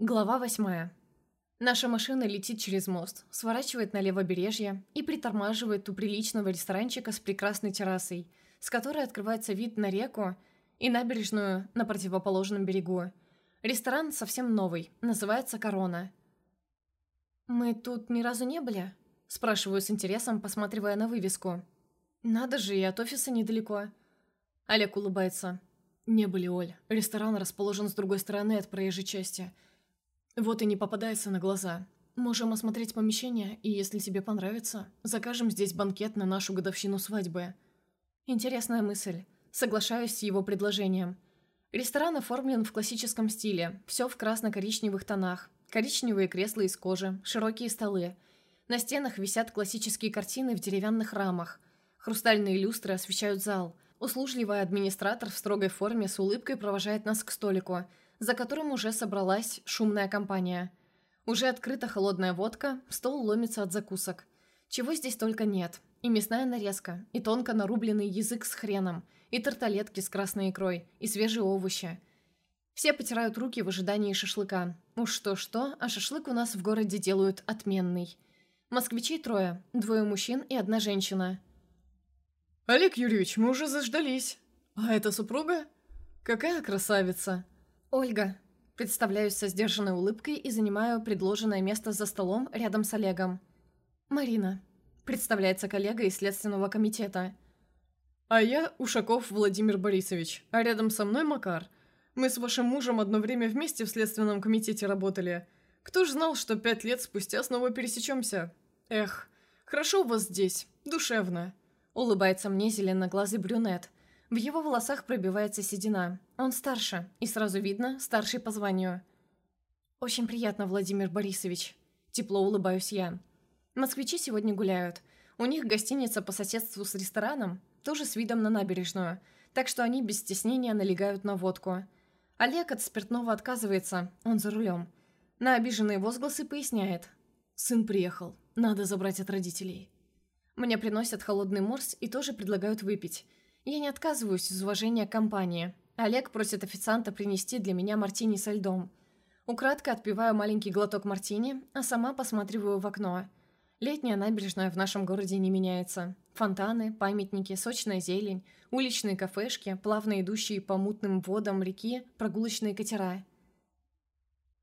Глава восьмая. Наша машина летит через мост, сворачивает на левобережье и притормаживает у приличного ресторанчика с прекрасной террасой, с которой открывается вид на реку и набережную на противоположном берегу. Ресторан совсем новый, называется «Корона». «Мы тут ни разу не были?» – спрашиваю с интересом, посматривая на вывеску. «Надо же, и от офиса недалеко». Олег улыбается. «Не были, Оль. Ресторан расположен с другой стороны от проезжей части». Вот и не попадается на глаза. Можем осмотреть помещение, и если тебе понравится, закажем здесь банкет на нашу годовщину свадьбы. Интересная мысль. Соглашаюсь с его предложением. Ресторан оформлен в классическом стиле, все в красно-коричневых тонах. Коричневые кресла из кожи, широкие столы. На стенах висят классические картины в деревянных рамах. Хрустальные люстры освещают зал. Услужливый администратор в строгой форме с улыбкой провожает нас к столику – за которым уже собралась шумная компания. Уже открыта холодная водка, стол ломится от закусок. Чего здесь только нет. И мясная нарезка, и тонко нарубленный язык с хреном, и тарталетки с красной икрой, и свежие овощи. Все потирают руки в ожидании шашлыка. Уж что-что, а шашлык у нас в городе делают отменный. Москвичей трое, двое мужчин и одна женщина. «Олег Юрьевич, мы уже заждались. А это супруга? Какая красавица!» «Ольга». Представляюсь со сдержанной улыбкой и занимаю предложенное место за столом рядом с Олегом. «Марина». Представляется коллега из Следственного комитета. «А я Ушаков Владимир Борисович, а рядом со мной Макар. Мы с вашим мужем одно время вместе в Следственном комитете работали. Кто ж знал, что пять лет спустя снова пересечемся? Эх, хорошо у вас здесь, душевно». Улыбается мне зеленоглазый брюнет – в его волосах пробивается седина. Он старше, и сразу видно, старший по званию. «Очень приятно, Владимир Борисович». Тепло улыбаюсь я. Москвичи сегодня гуляют. У них гостиница по соседству с рестораном, тоже с видом на набережную, так что они без стеснения налегают на водку. Олег от спиртного отказывается, он за рулем. На обиженные возгласы поясняет. «Сын приехал, надо забрать от родителей». Мне приносят холодный морс и тоже предлагают выпить – я не отказываюсь из уважения к компании. Олег просит официанта принести для меня мартини со льдом. Украдко отпиваю маленький глоток мартини, а сама посматриваю в окно. Летняя набережная в нашем городе не меняется. Фонтаны, памятники, сочная зелень, уличные кафешки, плавно идущие по мутным водам реки, прогулочные катера.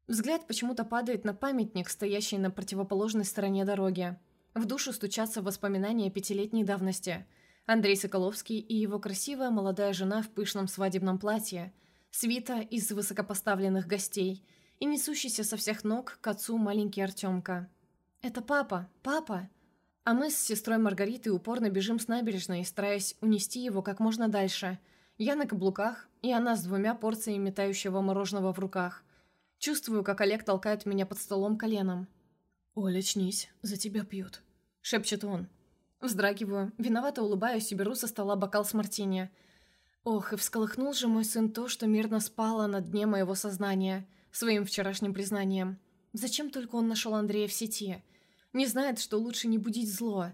Взгляд почему-то падает на памятник, стоящий на противоположной стороне дороги. В душу стучатся воспоминания пятилетней давности – Андрей Соколовский и его красивая молодая жена в пышном свадебном платье, свита из высокопоставленных гостей и несущийся со всех ног к отцу маленький Артемка. «Это папа! Папа!» А мы с сестрой Маргаритой упорно бежим с набережной, стараясь унести его как можно дальше. Я на каблуках, и она с двумя порциями метающего мороженого в руках. Чувствую, как Олег толкает меня под столом коленом. «Оля, очнись, за тебя пьют», — шепчет он. Вздрагиваю, виновато улыбаюсь и беру со стола бокал с мартини. Ох, и всколыхнул же мой сын то, что мирно спало на дне моего сознания, своим вчерашним признанием. Зачем только он нашел Андрея в сети? Не знает, что лучше не будить зло.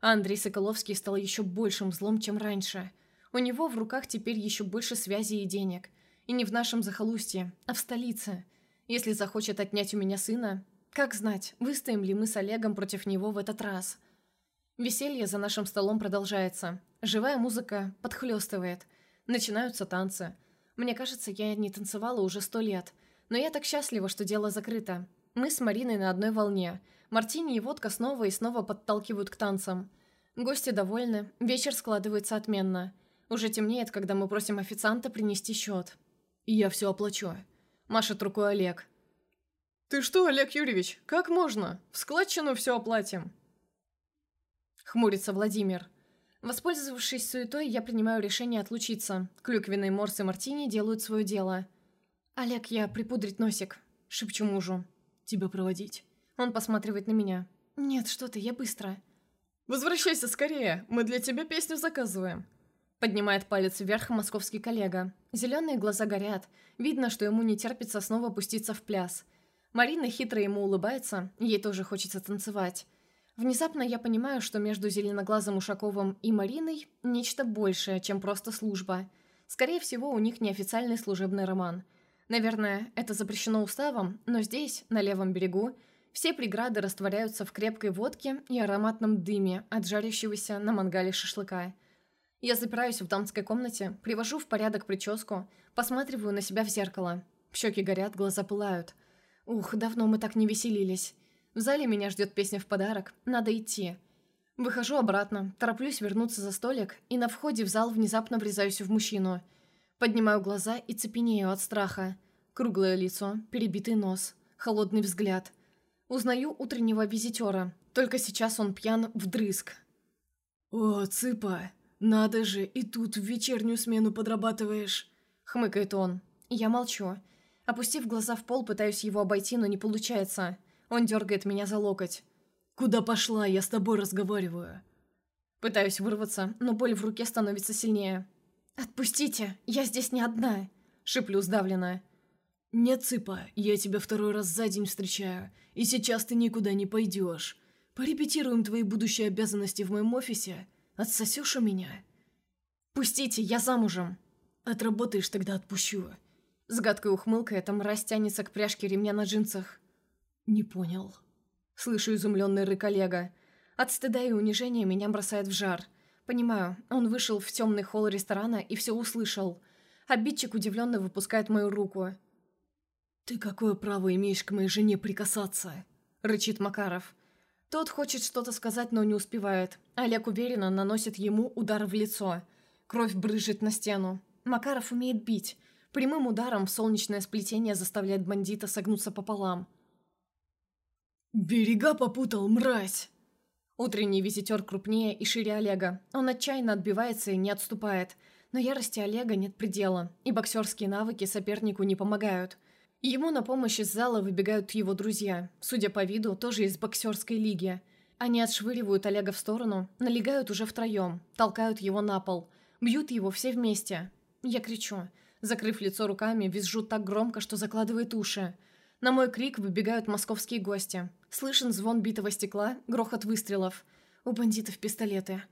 А Андрей Соколовский стал еще большим злом, чем раньше. У него в руках теперь еще больше связей и денег. И не в нашем захолустье, а в столице. Если захочет отнять у меня сына, как знать, выстоим ли мы с Олегом против него в этот раз?» Веселье за нашим столом продолжается. Живая музыка подхлёстывает. Начинаются танцы. Мне кажется, я не танцевала уже сто лет. Но я так счастлива, что дело закрыто. Мы с Мариной на одной волне. Мартини и водка снова и снова подталкивают к танцам. Гости довольны, вечер складывается отменно. Уже темнеет, когда мы просим официанта принести счет. И я все оплачу. Машет рукой Олег. «Ты что, Олег Юрьевич, как можно? В складчину все оплатим». Хмурится Владимир. Воспользовавшись суетой, я принимаю решение отлучиться. Клюквенные морсы мартини делают свое дело. «Олег, я припудрить носик», — шепчу мужу. «Тебя проводить?» Он посматривает на меня. «Нет, что ты, я быстро». «Возвращайся скорее, мы для тебя песню заказываем». Поднимает палец вверх московский коллега. Зеленые глаза горят. Видно, что ему не терпится снова пуститься в пляс. Марина хитро ему улыбается, ей тоже хочется танцевать. Внезапно я понимаю, что между Зеленоглазым Ушаковым и Мариной нечто большее, чем просто служба. Скорее всего, у них неофициальный служебный роман. Наверное, это запрещено уставом, но здесь, на левом берегу, все преграды растворяются в крепкой водке и ароматном дыме от жарящегося на мангале шашлыка. Я запираюсь в дамской комнате, привожу в порядок прическу, посматриваю на себя в зеркало. Щеки горят, глаза пылают. Ух, давно мы так не веселились. В зале меня ждет песня в подарок, надо идти. Выхожу обратно, тороплюсь вернуться за столик, и на входе в зал внезапно врезаюсь в мужчину. Поднимаю глаза и цепенею от страха. Круглое лицо, перебитый нос, холодный взгляд. Узнаю утреннего визитера, только сейчас он пьян вдрызг. «О, цыпа, надо же, и тут в вечернюю смену подрабатываешь», — хмыкает он. Я молчу. Опустив глаза в пол, пытаюсь его обойти, но не получается. Он дергает меня за локоть. «Куда пошла? Я с тобой разговариваю». Пытаюсь вырваться, но боль в руке становится сильнее. «Отпустите! Я здесь не одна!» Шиплю сдавленно. «Нет, Цыпа, я тебя второй раз за день встречаю, и сейчас ты никуда не пойдешь. Порепетируем твои будущие обязанности в моем офисе. Отсосешь у меня?» «Пустите, я замужем!» «Отработаешь, тогда отпущу». С гадкой ухмылкой эта мразь тянется к пряжке ремня на джинсах. «Не понял». Слышу изумленный рык Олега. От стыда и унижения меня бросает в жар. Понимаю, он вышел в темный холл ресторана и все услышал. Обидчик удивленно выпускает мою руку. «Ты какое право имеешь к моей жене прикасаться?» — рычит Макаров. Тот хочет что-то сказать, но не успевает. Олег уверенно наносит ему удар в лицо. Кровь брызжет на стену. Макаров умеет бить. Прямым ударом в солнечное сплетение заставляет бандита согнуться пополам. «Берега попутал, мразь!» Утренний визитер крупнее и шире Олега. Он отчаянно отбивается и не отступает. Но ярости Олега нет предела, и боксерские навыки сопернику не помогают. Ему на помощь из зала выбегают его друзья, судя по виду, тоже из боксерской лиги. Они отшвыривают Олега в сторону, налегают уже втроем, толкают его на пол, бьют его все вместе. Я кричу. Закрыв лицо руками, визжу так громко, что закладывает уши. На мой крик выбегают московские гости. Слышен звон битого стекла, грохот выстрелов. У бандитов пистолеты.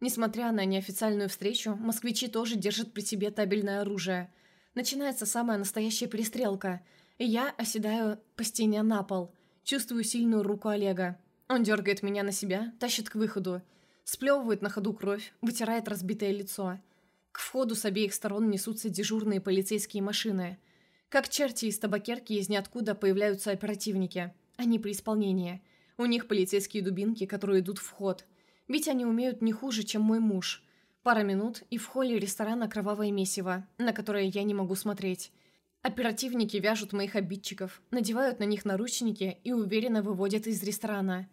Несмотря на неофициальную встречу, москвичи тоже держат при себе табельное оружие. Начинается самая настоящая перестрелка, и я оседаю по стене на пол. Чувствую сильную руку Олега. Он дергает меня на себя, тащит к выходу. Сплевывает на ходу кровь, вытирает разбитое лицо. К входу с обеих сторон несутся дежурные полицейские машины. Как черти из табакерки из ниоткуда появляются оперативники – они при исполнении. У них полицейские дубинки, которые идут в ход. Ведь они умеют не хуже, чем мой муж. Пара минут, и в холле ресторана кровавое месиво, на которое я не могу смотреть. Оперативники вяжут моих обидчиков, надевают на них наручники и уверенно выводят из ресторана.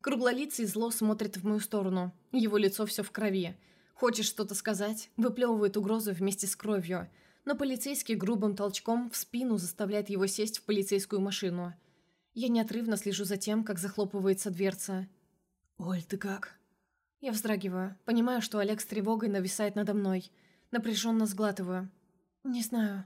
Круглолицый зло смотрит в мою сторону. Его лицо все в крови. Хочет что-то сказать, выплевывает угрозу вместе с кровью. Но полицейский грубым толчком в спину заставляет его сесть в полицейскую машину. Я неотрывно слежу за тем, как захлопывается дверца. «Оль, ты как?» Я вздрагиваю, понимаю, что Олег с тревогой нависает надо мной. Напряженно сглатываю. «Не знаю».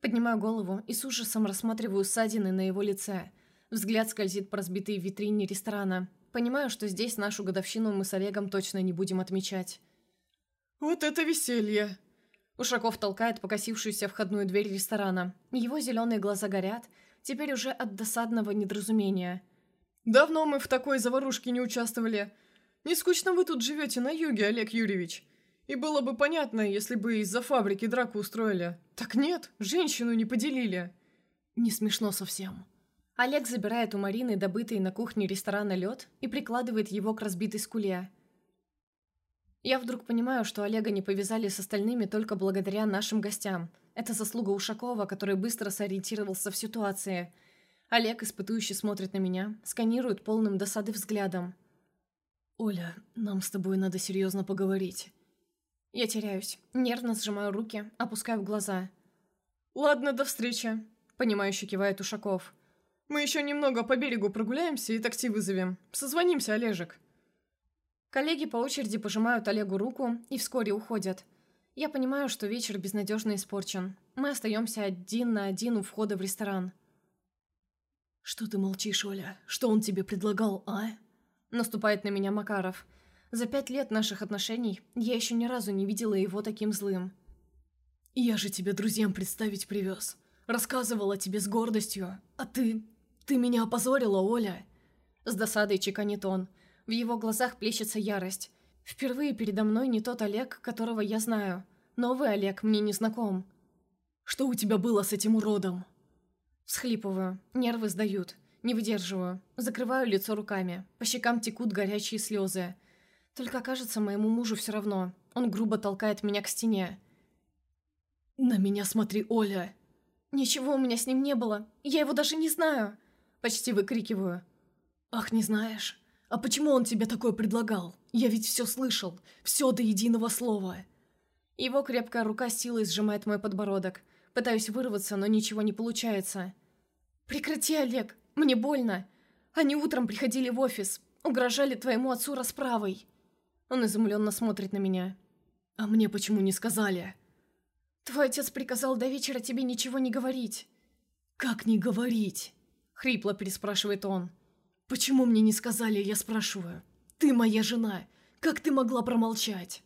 Поднимаю голову и с ужасом рассматриваю ссадины на его лице. Взгляд скользит по разбитой витрине ресторана. Понимаю, что здесь нашу годовщину мы с Олегом точно не будем отмечать. «Вот это веселье!» Ушаков толкает покосившуюся входную дверь ресторана. Его зеленые глаза горят, теперь уже от досадного недоразумения. «Давно мы в такой заварушке не участвовали. Не скучно вы тут живете на юге, Олег Юрьевич. И было бы понятно, если бы из-за фабрики драку устроили. Так нет, женщину не поделили». «Не смешно совсем». Олег забирает у Марины добытый на кухне ресторана лед и прикладывает его к разбитой скуле. Я вдруг понимаю, что Олега не повязали с остальными только благодаря нашим гостям – это заслуга Ушакова, который быстро сориентировался в ситуации. Олег, испытующий, смотрит на меня, сканирует полным досады взглядом. «Оля, нам с тобой надо серьезно поговорить». Я теряюсь, нервно сжимаю руки, опускаю глаза. «Ладно, до встречи», — понимающе кивает Ушаков. «Мы еще немного по берегу прогуляемся и такси вызовем. Созвонимся, Олежек». Коллеги по очереди пожимают Олегу руку и вскоре уходят. Я понимаю, что вечер безнадежно испорчен. Мы остаемся один на один у входа в ресторан. «Что ты молчишь, Оля? Что он тебе предлагал, а?» Наступает на меня Макаров. За пять лет наших отношений я еще ни разу не видела его таким злым. «Я же тебя друзьям представить привез. Рассказывала тебе с гордостью, а ты... ты меня опозорила, Оля!» С досадой чеканит он. В его глазах плещется ярость. Впервые передо мной не тот Олег, которого я знаю. Новый Олег мне не знаком. «Что у тебя было с этим уродом?» Всхлипываю, нервы сдают. Не выдерживаю. Закрываю лицо руками. По щекам текут горячие слезы. Только кажется, моему мужу все равно. Он грубо толкает меня к стене. «На меня смотри, Оля!» «Ничего у меня с ним не было. Я его даже не знаю!» Почти выкрикиваю. «Ах, не знаешь? А почему он тебе такое предлагал? Я ведь все слышал. Все до единого слова!» Его крепкая рука силой сжимает мой подбородок. Пытаюсь вырваться, но ничего не получается. «Прекрати, Олег! Мне больно. Они утром приходили в офис, угрожали твоему отцу расправой». Он изумленно смотрит на меня. «А мне почему не сказали?» «Твой отец приказал до вечера тебе ничего не говорить». «Как не говорить?» Хрипло переспрашивает он. «Почему мне не сказали, я спрашиваю? Ты моя жена. Как ты могла промолчать?»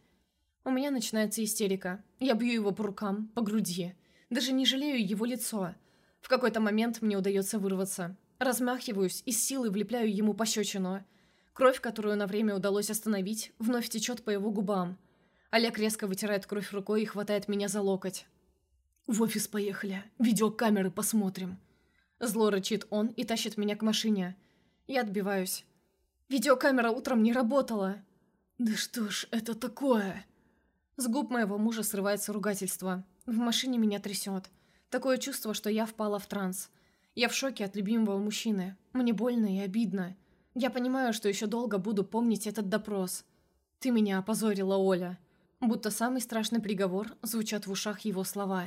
У меня начинается истерика. Я бью его по рукам, по груди. Даже не жалею его лицо. В какой-то момент мне удается вырваться. Размахиваюсь и с силой влепляю ему пощечину. Кровь, которую на время удалось остановить, вновь течет по его губам. Олег резко вытирает кровь рукой и хватает меня за локоть. «В офис поехали. Видеокамеры посмотрим». Зло рычит он и тащит меня к машине. Я отбиваюсь. Видеокамера утром не работала. «Да что ж это такое?» С губ моего мужа срывается ругательство. В машине меня трясет. Такое чувство, что я впала в транс. Я в шоке от любимого мужчины. Мне больно и обидно. Я понимаю, что еще долго буду помнить этот допрос. Ты меня опозорила, Оля. Будто самый страшный приговор звучат в ушах его слова.